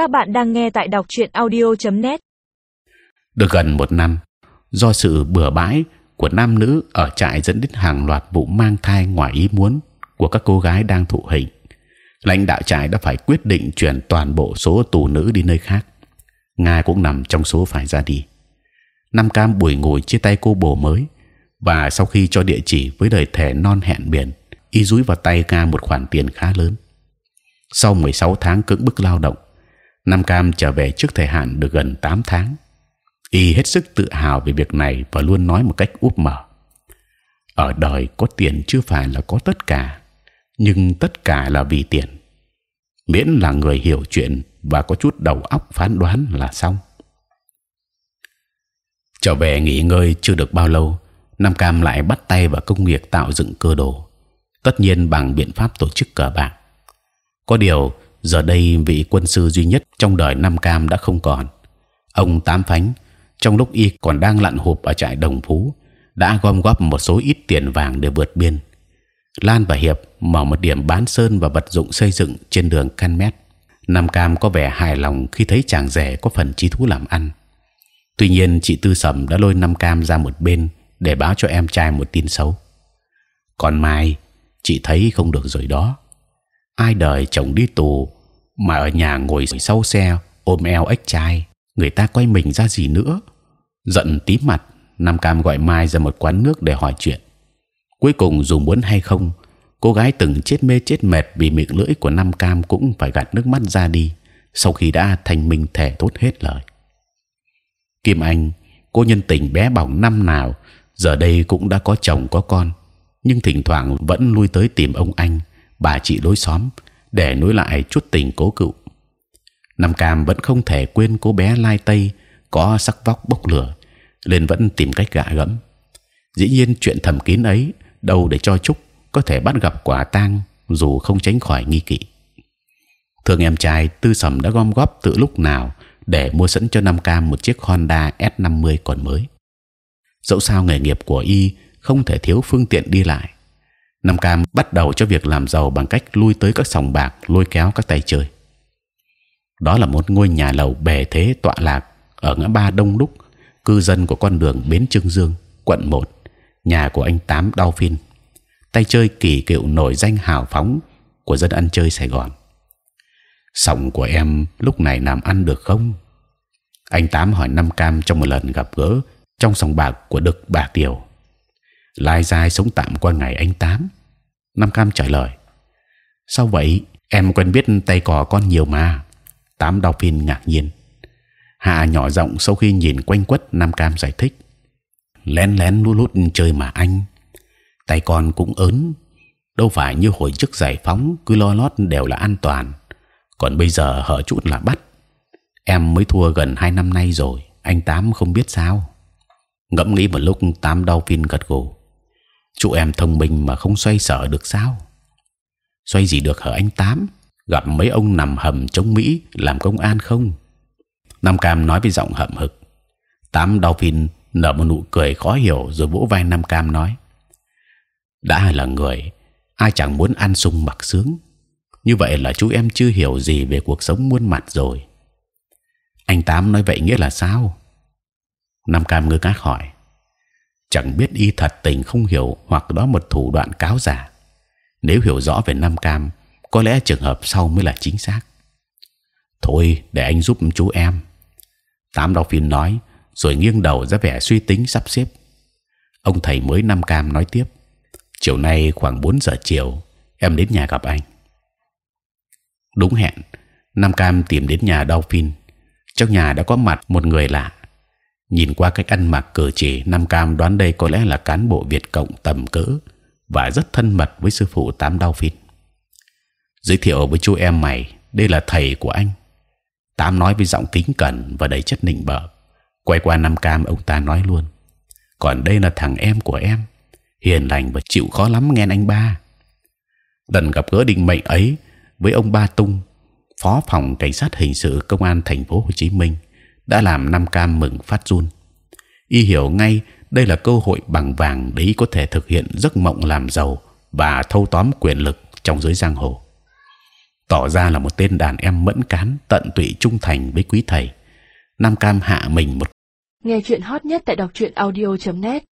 Các bạn đang nghe tại đọc truyện audio.net. Được gần một năm, do sự bừa bãi của nam nữ ở trại dẫn đến hàng loạt vụ mang thai ngoài ý muốn của các cô gái đang thụ hình, lãnh đạo trại đã phải quyết định chuyển toàn bộ số tù nữ đi nơi khác. Nga cũng nằm trong số phải ra đi. Nam Cam buổi ngồi chia tay cô bồ mới và sau khi cho địa chỉ với lời thề non hẹn biển, y dúi vào tay Nga một khoản tiền khá lớn. Sau 16 tháng cưỡng bức lao động, Nam Cam trở về trước thời hạn được gần 8 tháng. Y hết sức tự hào về việc này và luôn nói một cách úp mở: ở đời có tiền chưa phải là có tất cả, nhưng tất cả là vì tiền. Miễn là người hiểu chuyện và có chút đầu óc phán đoán là xong. Trở về nghỉ ngơi chưa được bao lâu, Nam Cam lại bắt tay vào công việc tạo dựng cơ đồ, tất nhiên bằng biện pháp tổ chức cờ bạc. Có điều giờ đây vị quân sư duy nhất trong đời Nam Cam đã không còn. Ông Tám Phánh trong lúc y còn đang lặn hộp ở trại Đồng Phú đã gom góp một số ít tiền vàng để vượt biên. Lan và Hiệp mở một điểm bán sơn và vật dụng xây dựng trên đường Can Mét. Nam Cam có vẻ hài lòng khi thấy chàng rể có phần trí thú làm ăn. Tuy nhiên chị Tư Sầm đã lôi Nam Cam ra một bên để báo cho em trai một tin xấu. Còn Mai, chị thấy không được rồi đó. Ai đời chồng đi tù mà ở nhà ngồi sau xe ôm eo ếch trai, người ta quay mình ra gì nữa? Giận tím mặt, Nam Cam gọi Mai ra một quán nước để hỏi chuyện. Cuối cùng dù muốn hay không, cô gái từng chết mê chết mệt vì miệng lưỡi của Nam Cam cũng phải gạt nước mắt ra đi sau khi đã thành minh thể tốt hết lời. Kim Anh, cô nhân tình bé bỏng năm nào, giờ đây cũng đã có chồng có con, nhưng thỉnh thoảng vẫn lui tới tìm ông anh, bà chị lối xóm để nối lại chút tình cố cựu. Nam Cam vẫn không thể quên cô bé Lai Tây có sắc vóc bốc lửa, nên vẫn tìm cách gạ gẫm. Dĩ nhiên chuyện thầm kín ấy đâu để cho Trúc có thể bắt gặp quả tang dù không tránh khỏi nghi kỵ. Thường em trai Tư Sầm đã gom góp từ lúc nào để mua sẵn cho Nam Cam một chiếc Honda S50 còn mới. Dẫu sao nghề nghiệp của y không thể thiếu phương tiện đi lại. Nam Cam bắt đầu cho việc làm giàu bằng cách lui tới các sòng bạc lôi kéo các tay chơi. Đó là một ngôi nhà lầu bề thế tọa lạc ở ngã ba Đông Đúc, cư dân của con đường Bến Trưng Dương, quận 1, nhà của anh Tám Đau Phin, tay chơi kỳ cựu nổi danh hào phóng của dân ăn chơi Sài Gòn sòng của em lúc này làm ăn được không? Anh Tám hỏi Nam Cam trong một lần gặp gỡ trong sòng bạc của Đực Bà Kiều. Lai dài sống tạm qua ngày anh Tám. nam Cam trả lời. Sao vậy? Em quen biết tay cò con nhiều mà. Tám đọc phiên ngạc nhiên. hà nhỏ giọng sau khi nhìn quanh quất, Nam Cam giải thích. Lén lén lút lút chơi mà anh. Tay con cũng ớn. Đâu phải như hồi trước giải phóng, cứ lo lót đều là an toàn còn bây giờ hở chút là bắt em mới thua gần hai năm nay rồi, anh tám không biết sao ngẫm nghĩ một lúc, tám đau phin gật gù chú em thông minh mà không xoay sở được sao? Xoay gì được hở anh tám? Gặp mấy ông nằm hầm chống mỹ làm công an không? Nam cam nói với giọng hậm hực. Tám đau phin nở một nụ cười khó hiểu rồi vỗ vai nam cam nói. Đã là người, ai chẳng muốn ăn sung mặc sướng. Như vậy là chú em chưa hiểu gì về cuộc sống muôn mặt rồi. Anh tám nói vậy nghĩa là sao? Nam cam ngơ ngác hỏi chẳng biết y thật tình không hiểu hoặc đó một thủ đoạn cáo giả. Nếu hiểu rõ về nam cam, có lẽ trường hợp sau mới là chính xác. Thôi, để anh giúp chú em. Tám đau phim nói, rồi nghiêng đầu ra vẻ suy tính sắp xếp. Ông thầy mới nam cam nói tiếp, chiều nay khoảng 4 giờ chiều, em đến nhà gặp anh. Đúng hẹn, nam cam tìm đến nhà đau phin trong nhà đã có mặt một người lạ nhìn qua cách ăn mặc cử chỉ nam cam đoán đây có lẽ là cán bộ việt cộng tầm cỡ và rất thân mật với sư phụ tám đau phin giới thiệu với chú em mày đây là thầy của anh. Tám nói với giọng kính cẩn và đầy chất nịnh bợ. Quay qua nam cam ông ta nói luôn còn đây là thằng em của em hiền lành và chịu khó lắm nghe anh ba. Lần gặp gỡ định mệnh ấy với ông Ba Tung, phó phòng cảnh sát hình sự công an thành phố Hồ Chí Minh đã làm Nam Cam mừng phát run. Y hiểu ngay đây là cơ hội bằng vàng để y có thể thực hiện giấc mộng làm giàu và thâu tóm quyền lực trong giới giang hồ. tỏ ra là một tên đàn em mẫn cán tận tụy trung thành với quý thầy nam cam hạ mình một nghe chuyện hot nhất tại đọc truyện audio .net